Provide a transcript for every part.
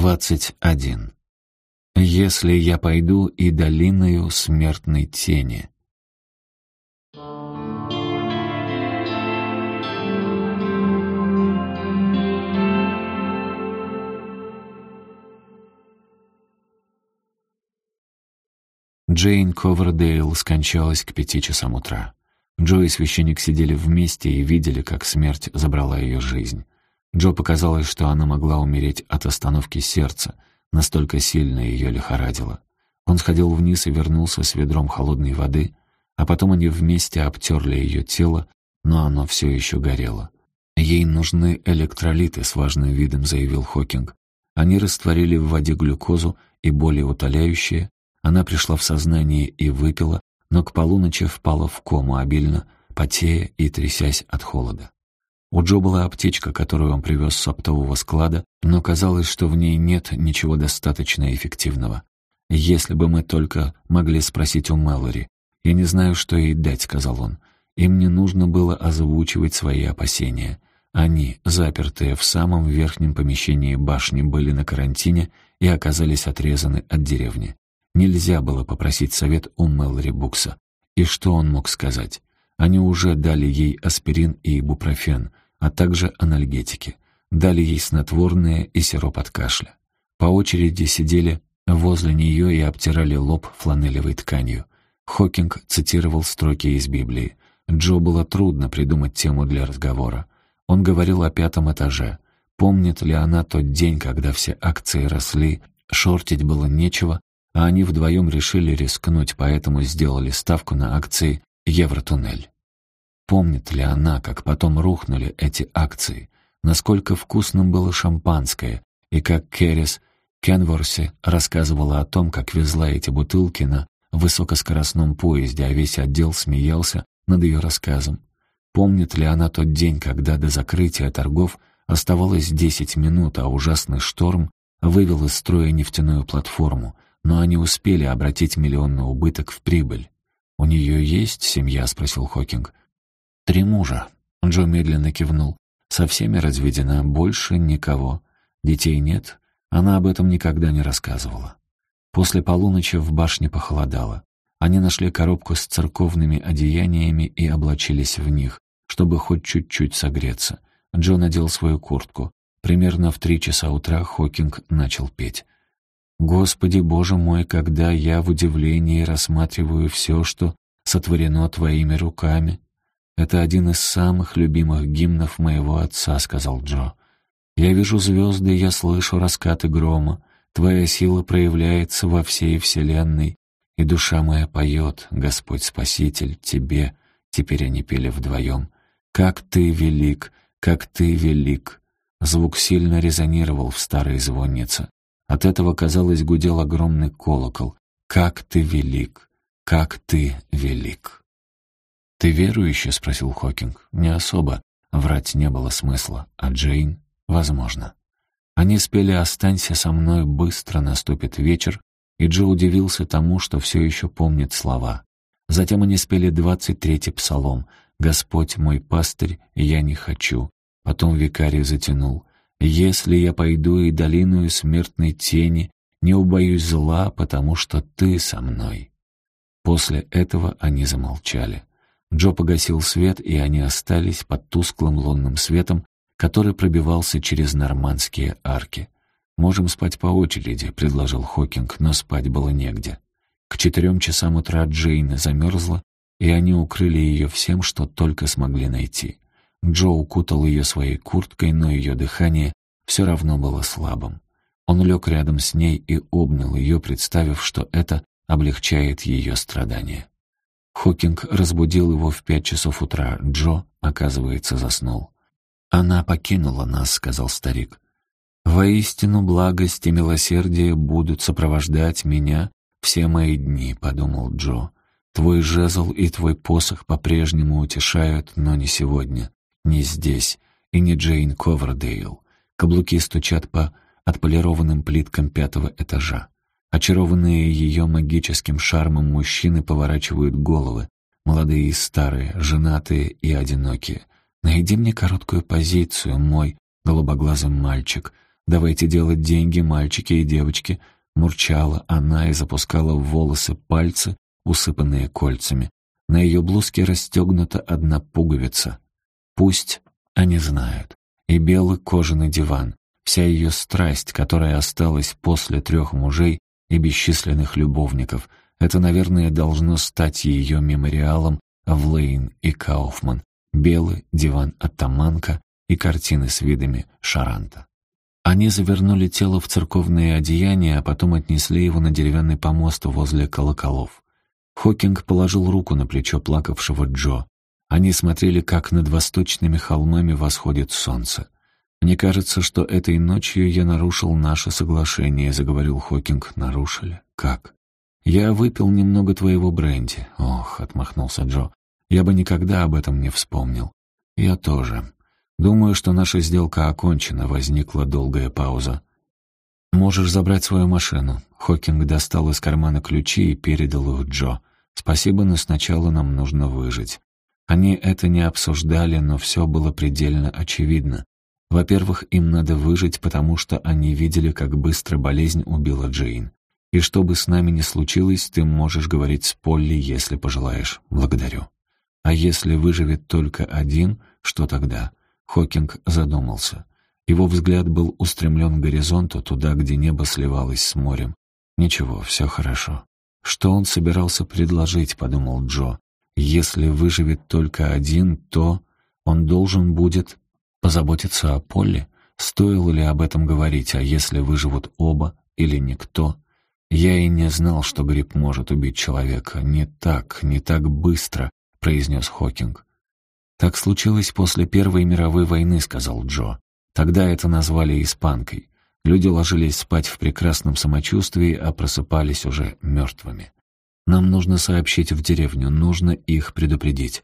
21. «Если я пойду и долиною смертной тени». Джейн Ковердейл скончалась к пяти часам утра. Джо и священник сидели вместе и видели, как смерть забрала ее жизнь. Джо показалось, что она могла умереть от остановки сердца, настолько сильно ее лихорадило. Он сходил вниз и вернулся с ведром холодной воды, а потом они вместе обтерли ее тело, но оно все еще горело. «Ей нужны электролиты», — с важным видом заявил Хокинг. Они растворили в воде глюкозу и более утоляющее. Она пришла в сознание и выпила, но к полуночи впала в кому обильно, потея и трясясь от холода. У Джо была аптечка, которую он привез с оптового склада, но казалось, что в ней нет ничего достаточно эффективного. «Если бы мы только могли спросить у Мэлори. Я не знаю, что ей дать», — сказал он. Им не нужно было озвучивать свои опасения. Они, запертые в самом верхнем помещении башни, были на карантине и оказались отрезаны от деревни. Нельзя было попросить совет у Мэлори Букса. И что он мог сказать? Они уже дали ей аспирин и ибупрофен, а также анальгетики. Дали ей снотворное и сироп от кашля. По очереди сидели возле нее и обтирали лоб фланелевой тканью. Хокинг цитировал строки из Библии. Джо было трудно придумать тему для разговора. Он говорил о пятом этаже. Помнит ли она тот день, когда все акции росли, шортить было нечего, а они вдвоем решили рискнуть, поэтому сделали ставку на акции Евротуннель. Помнит ли она, как потом рухнули эти акции, насколько вкусным было шампанское, и как Керрис Кенворси рассказывала о том, как везла эти бутылки на высокоскоростном поезде, а весь отдел смеялся над ее рассказом. Помнит ли она тот день, когда до закрытия торгов оставалось десять минут, а ужасный шторм вывел из строя нефтяную платформу, но они успели обратить миллионный убыток в прибыль. «У нее есть семья?» — спросил Хокинг. «Три мужа». Джо медленно кивнул. «Со всеми разведена, больше никого. Детей нет. Она об этом никогда не рассказывала». После полуночи в башне похолодало. Они нашли коробку с церковными одеяниями и облачились в них, чтобы хоть чуть-чуть согреться. Джо надел свою куртку. Примерно в три часа утра Хокинг начал петь. Господи Боже мой, когда я в удивлении рассматриваю все, что сотворено Твоими руками. Это один из самых любимых гимнов моего отца, сказал Джо. Я вижу звезды, я слышу раскаты грома. Твоя сила проявляется во всей вселенной, и душа моя поет, Господь Спаситель, Тебе. Теперь они пели вдвоем. Как Ты велик, как Ты велик. Звук сильно резонировал в старой звоннице. От этого, казалось, гудел огромный колокол. «Как ты велик! Как ты велик!» «Ты верующий?» — спросил Хокинг. «Не особо. Врать не было смысла. А Джейн? Возможно». Они спели «Останься со мной, быстро наступит вечер», и Джо удивился тому, что все еще помнит слова. Затем они спели двадцать третий псалом «Господь мой пастырь, я не хочу». Потом викарий затянул если я пойду и долиною смертной тени, не убоюсь зла, потому что ты со мной». После этого они замолчали. Джо погасил свет, и они остались под тусклым лунным светом, который пробивался через нормандские арки. «Можем спать по очереди», — предложил Хокинг, но спать было негде. К четырем часам утра Джейн замерзла, и они укрыли ее всем, что только смогли найти. Джо укутал ее своей курткой, но ее дыхание все равно было слабым. Он лег рядом с ней и обнял ее, представив, что это облегчает ее страдания. Хокинг разбудил его в пять часов утра. Джо, оказывается, заснул. «Она покинула нас», — сказал старик. «Воистину благость и милосердие будут сопровождать меня все мои дни», — подумал Джо. «Твой жезл и твой посох по-прежнему утешают, но не сегодня не здесь и не Джейн Ковердейл. Каблуки стучат по отполированным плиткам пятого этажа. Очарованные ее магическим шармом мужчины поворачивают головы, молодые и старые, женатые и одинокие. «Найди мне короткую позицию, мой голубоглазый мальчик», Давайте делать деньги, мальчики и девочки. Мурчала она и запускала в волосы пальцы, усыпанные кольцами. На ее блузке расстегнута одна пуговица. Пусть они знают. И белый кожаный диван, вся ее страсть, которая осталась после трех мужей и бесчисленных любовников, это, наверное, должно стать ее мемориалом в Лейн и Кауфман, белый диван Атаманка и картины с видами Шаранта. Они завернули тело в церковные одеяния, а потом отнесли его на деревянный помост возле колоколов. Хокинг положил руку на плечо плакавшего Джо. Они смотрели, как над восточными холмами восходит солнце. «Мне кажется, что этой ночью я нарушил наше соглашение», — заговорил Хокинг. «Нарушили? Как?» «Я выпил немного твоего бренди». «Ох», — отмахнулся Джо, — «я бы никогда об этом не вспомнил». «Я тоже. Думаю, что наша сделка окончена», — возникла долгая пауза. «Можешь забрать свою машину». Хокинг достал из кармана ключи и передал их Джо. «Спасибо, но сначала нам нужно выжить». Они это не обсуждали, но все было предельно очевидно. Во-первых, им надо выжить, потому что они видели, как быстро болезнь убила Джейн. И что бы с нами ни случилось, ты можешь говорить с Полли, если пожелаешь. Благодарю. А если выживет только один, что тогда? Хокинг задумался. Его взгляд был устремлен к горизонту, туда, где небо сливалось с морем. «Ничего, все хорошо». «Что он собирался предложить?» — подумал Джо. «Если выживет только один, то он должен будет позаботиться о Поле. Стоило ли об этом говорить, а если выживут оба или никто?» «Я и не знал, что грипп может убить человека. Не так, не так быстро», — произнес Хокинг. «Так случилось после Первой мировой войны», — сказал Джо. «Тогда это назвали испанкой. Люди ложились спать в прекрасном самочувствии, а просыпались уже мертвыми. Нам нужно сообщить в деревню, нужно их предупредить.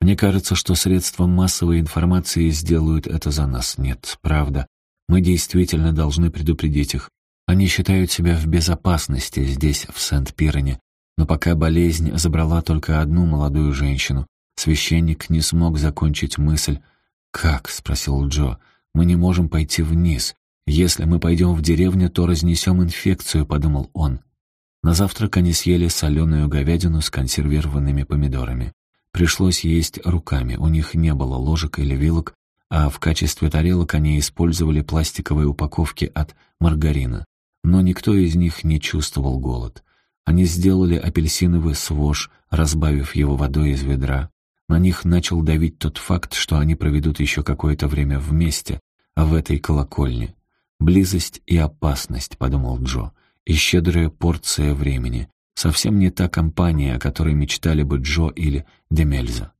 Мне кажется, что средства массовой информации сделают это за нас. Нет, правда. Мы действительно должны предупредить их. Они считают себя в безопасности здесь, в Сент-Пирене. Но пока болезнь забрала только одну молодую женщину, Священник не смог закончить мысль. «Как?» — спросил Джо. «Мы не можем пойти вниз. Если мы пойдем в деревню, то разнесем инфекцию», — подумал он. На завтрак они съели соленую говядину с консервированными помидорами. Пришлось есть руками, у них не было ложек или вилок, а в качестве тарелок они использовали пластиковые упаковки от маргарина. Но никто из них не чувствовал голод. Они сделали апельсиновый свож, разбавив его водой из ведра. На них начал давить тот факт, что они проведут еще какое-то время вместе, в этой колокольне. «Близость и опасность», — подумал Джо, — «и щедрая порция времени. Совсем не та компания, о которой мечтали бы Джо или Демельза».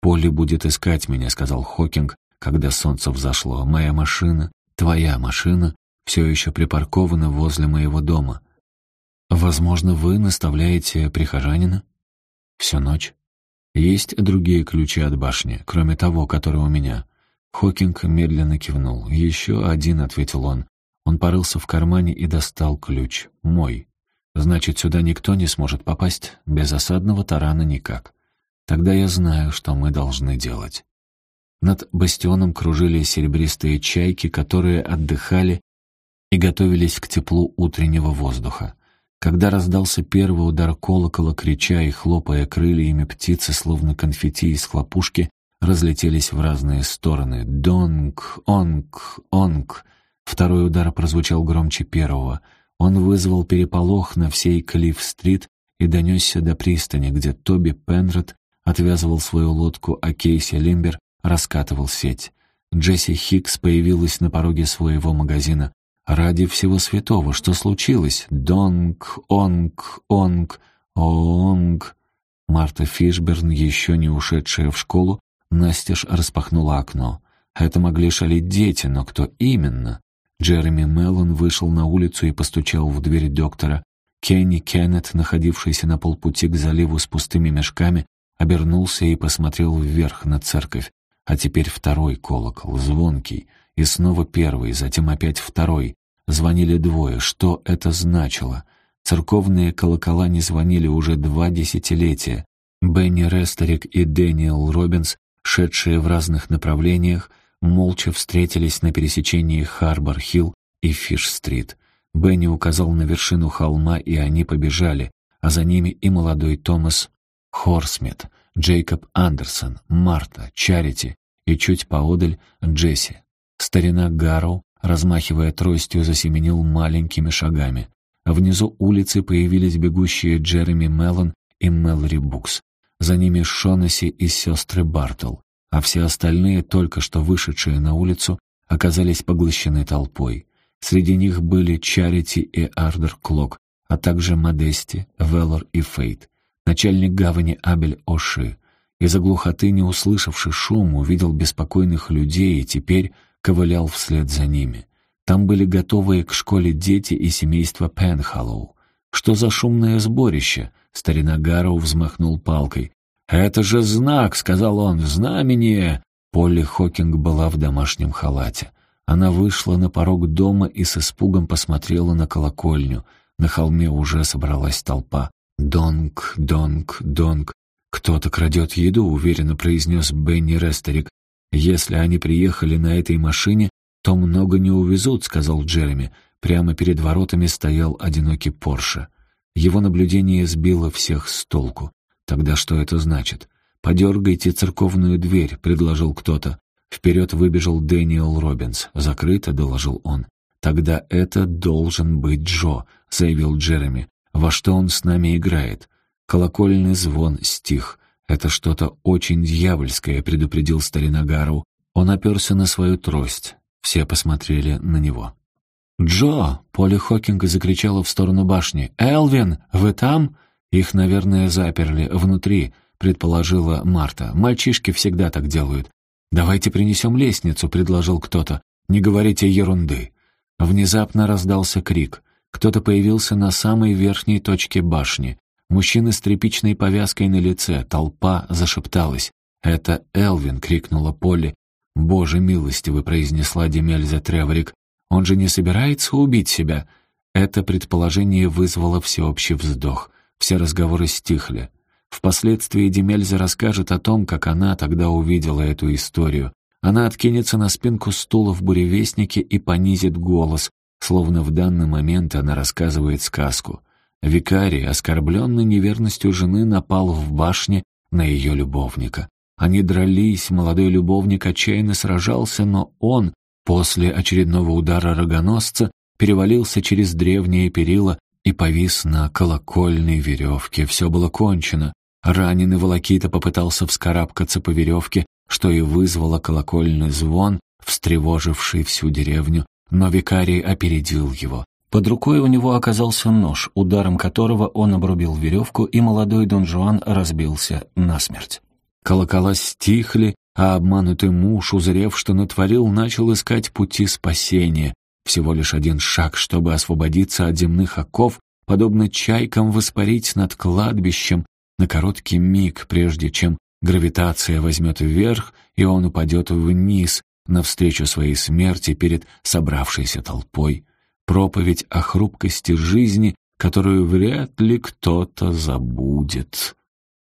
«Полли будет искать меня», — сказал Хокинг, когда солнце взошло. «Моя машина, твоя машина, все еще припаркована возле моего дома. Возможно, вы наставляете прихожанина?» «Всю ночь?» Есть другие ключи от башни, кроме того, который у меня. Хокинг медленно кивнул. «Еще один», — ответил он. Он порылся в кармане и достал ключ. «Мой. Значит, сюда никто не сможет попасть? Без осадного тарана никак. Тогда я знаю, что мы должны делать». Над бастионом кружили серебристые чайки, которые отдыхали и готовились к теплу утреннего воздуха. Когда раздался первый удар колокола, крича и хлопая крыльями, птицы, словно конфетти из хлопушки, разлетелись в разные стороны. «Донг! Онг! Онг!» Второй удар прозвучал громче первого. Он вызвал переполох на всей Клифф-стрит и донесся до пристани, где Тоби Пенрод отвязывал свою лодку, а Кейси Лимбер раскатывал сеть. Джесси Хикс появилась на пороге своего магазина. «Ради всего святого, что случилось? Донг, онг, онг, онг». Марта Фишберн, еще не ушедшая в школу, настежь распахнула окно. Это могли шалить дети, но кто именно? Джереми Меллон вышел на улицу и постучал в дверь доктора. Кенни Кеннет, находившийся на полпути к заливу с пустыми мешками, обернулся и посмотрел вверх на церковь. А теперь второй колокол, звонкий, и снова первый, затем опять второй. Звонили двое. Что это значило? Церковные колокола не звонили уже два десятилетия. Бенни Рестерик и Дэниел Робинс, шедшие в разных направлениях, молча встретились на пересечении Харбор-Хилл и Фиш-стрит. Бенни указал на вершину холма, и они побежали, а за ними и молодой Томас Хорсмит, Джейкоб Андерсон, Марта, Чарити и чуть поодаль Джесси. Старина Гарроу, размахивая тростью, засеменил маленькими шагами. Внизу улицы появились бегущие Джереми Меллон и Мэлори Букс. За ними Шонаси и сестры Бартл, а все остальные, только что вышедшие на улицу, оказались поглощены толпой. Среди них были Чарити и Ардер Клок, а также Модести, Велор и Фейт. Начальник гавани Абель Оши. Из-за глухоты, не услышавший шум, увидел беспокойных людей и теперь ковылял вслед за ними. Там были готовые к школе дети и семейство Пенхаллоу. «Что за шумное сборище?» Старина Гарроу взмахнул палкой. «Это же знак!» — сказал он. «Знамение!» Полли Хокинг была в домашнем халате. Она вышла на порог дома и с испугом посмотрела на колокольню. На холме уже собралась толпа. «Донг, донг, донг». «Кто-то крадет еду», — уверенно произнес Бенни Рестерик. «Если они приехали на этой машине, то много не увезут», — сказал Джереми. Прямо перед воротами стоял одинокий Порше. Его наблюдение сбило всех с толку. Тогда что это значит? «Подергайте церковную дверь», — предложил кто-то. Вперед выбежал Дэниел Робинс. «Закрыто», — доложил он. «Тогда это должен быть Джо», — заявил Джереми. «Во что он с нами играет?» Колокольный звон стих. «Это что-то очень дьявольское», — предупредил старина Гару. Он оперся на свою трость. Все посмотрели на него. «Джо!» — Полли Хокинг закричала в сторону башни. «Элвин, вы там?» «Их, наверное, заперли внутри», — предположила Марта. «Мальчишки всегда так делают. «Давайте принесем лестницу», — предложил кто-то. «Не говорите ерунды». Внезапно раздался крик. Кто-то появился на самой верхней точке башни. Мужчина с тряпичной повязкой на лице, толпа зашепталась. «Это Элвин!» — крикнула Полли. «Боже милостивый!» — произнесла Демельза Треворик. «Он же не собирается убить себя?» Это предположение вызвало всеобщий вздох. Все разговоры стихли. Впоследствии Демельза расскажет о том, как она тогда увидела эту историю. Она откинется на спинку стула в буревестнике и понизит голос, словно в данный момент она рассказывает сказку. Викарий, оскорбленный неверностью жены, напал в башне на ее любовника. Они дрались, молодой любовник отчаянно сражался, но он, после очередного удара рогоносца, перевалился через древние перила и повис на колокольной веревке. Все было кончено. Раненый волокита попытался вскарабкаться по веревке, что и вызвало колокольный звон, встревоживший всю деревню, но викарий опередил его. Под рукой у него оказался нож, ударом которого он обрубил веревку, и молодой Дон Жуан разбился насмерть. Колокола стихли, а обманутый муж, узрев, что натворил, начал искать пути спасения, всего лишь один шаг, чтобы освободиться от земных оков, подобно чайкам воспарить над кладбищем на короткий миг, прежде чем гравитация возьмет вверх, и он упадет вниз, навстречу своей смерти перед собравшейся толпой. Проповедь о хрупкости жизни, которую вряд ли кто-то забудет.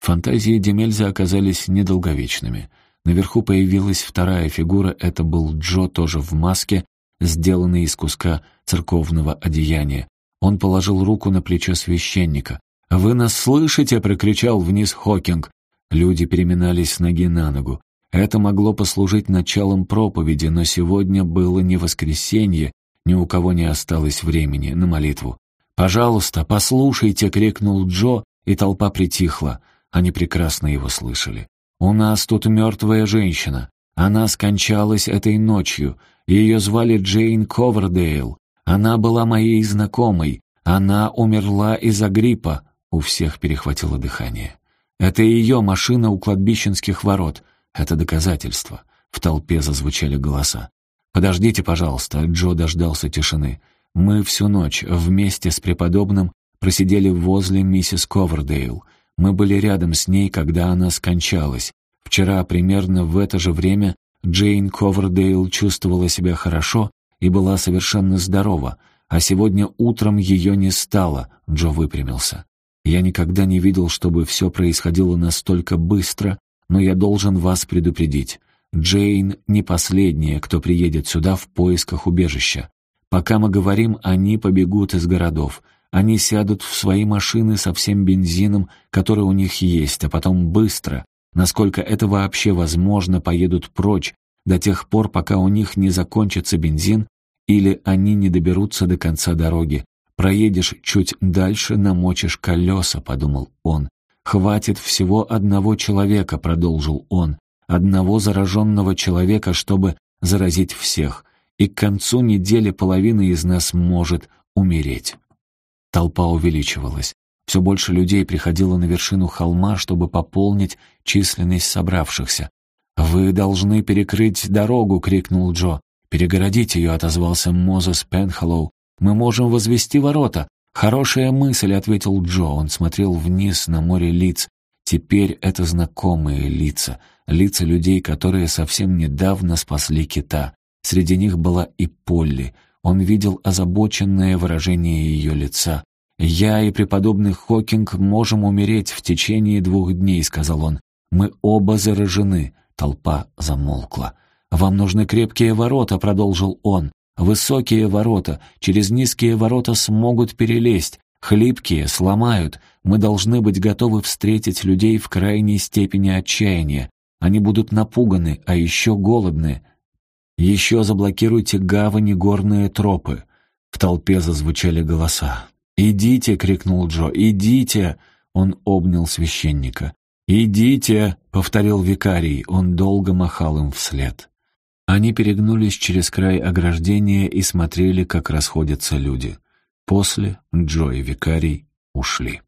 Фантазии Демельза оказались недолговечными. Наверху появилась вторая фигура, это был Джо, тоже в маске, сделанный из куска церковного одеяния. Он положил руку на плечо священника. «Вы нас слышите?» — прокричал вниз Хокинг. Люди переминались с ноги на ногу. Это могло послужить началом проповеди, но сегодня было не воскресенье, ни у кого не осталось времени на молитву. «Пожалуйста, послушайте!» — крикнул Джо, и толпа притихла. Они прекрасно его слышали. «У нас тут мертвая женщина. Она скончалась этой ночью. Ее звали Джейн Ковердейл. Она была моей знакомой. Она умерла из-за гриппа. У всех перехватило дыхание. Это ее машина у кладбищенских ворот. Это доказательство. В толпе зазвучали голоса. «Подождите, пожалуйста», — Джо дождался тишины. «Мы всю ночь вместе с преподобным просидели возле миссис Ковердейл. Мы были рядом с ней, когда она скончалась. Вчера примерно в это же время Джейн Ковердейл чувствовала себя хорошо и была совершенно здорова, а сегодня утром ее не стало, Джо выпрямился. Я никогда не видел, чтобы все происходило настолько быстро, но я должен вас предупредить. Джейн не последняя, кто приедет сюда в поисках убежища. Пока мы говорим, они побегут из городов. Они сядут в свои машины со всем бензином, который у них есть, а потом быстро, насколько это вообще возможно, поедут прочь до тех пор, пока у них не закончится бензин или они не доберутся до конца дороги. Проедешь чуть дальше, намочишь колеса, подумал он. Хватит всего одного человека, продолжил он, одного зараженного человека, чтобы заразить всех, и к концу недели половина из нас может умереть. Толпа увеличивалась. Все больше людей приходило на вершину холма, чтобы пополнить численность собравшихся. «Вы должны перекрыть дорогу!» — крикнул Джо. «Перегородить ее!» — отозвался Мозес Пенхоллоу. «Мы можем возвести ворота!» «Хорошая мысль!» — ответил Джо. Он смотрел вниз на море лиц. Теперь это знакомые лица. Лица людей, которые совсем недавно спасли кита. Среди них была и Полли. Он видел озабоченное выражение ее лица. «Я и преподобный Хокинг можем умереть в течение двух дней», — сказал он. «Мы оба заражены». Толпа замолкла. «Вам нужны крепкие ворота», — продолжил он. «Высокие ворота. Через низкие ворота смогут перелезть. Хлипкие сломают. Мы должны быть готовы встретить людей в крайней степени отчаяния. Они будут напуганы, а еще голодны. Еще заблокируйте гавани горные тропы». В толпе зазвучали голоса. «Идите!» — крикнул Джо. «Идите!» — он обнял священника. «Идите!» — повторил викарий. Он долго махал им вслед. Они перегнулись через край ограждения и смотрели, как расходятся люди. После Джо и викарий ушли.